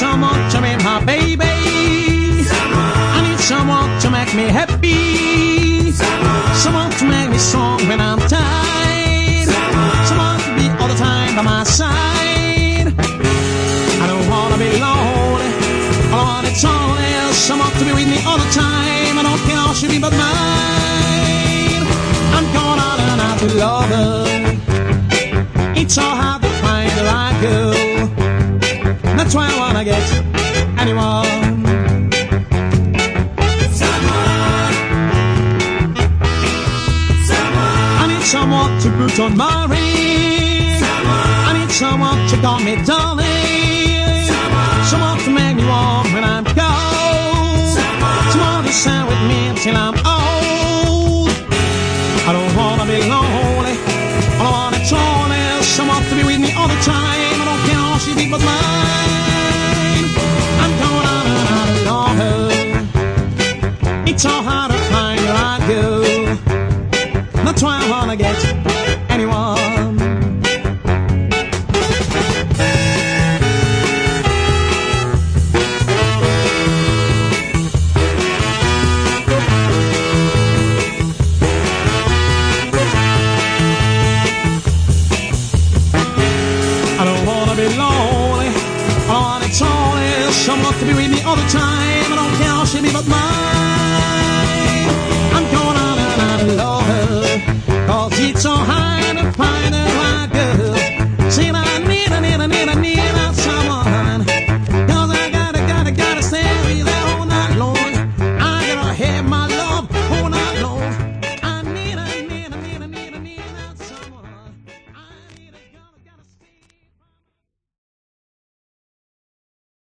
someone to be my baby. Someone. I need someone to make me happy. Someone, someone to make me strong when I'm tired. Someone. someone to be all the time by my side. I don't wanna be lonely. All I want is only someone to be with me all the time. I don't care how she be but mine. I'm gonna learn how to love her. It's so hard to find the right girl. That's why I gonna get anyone. Someone, someone. I need someone to put on my ring. Someone. I need someone to call me darling. Someone, someone to make me warm when I'm cold. Someone. Someone to stand with me till I'm old. I don't wanna be lonely. All I wanna try is someone to be with me all the time. I don't care how she be, but mine. So hard to find like you. That's why I wanna get anyone. someone to be with me all the time. I don't care how she be, but mine.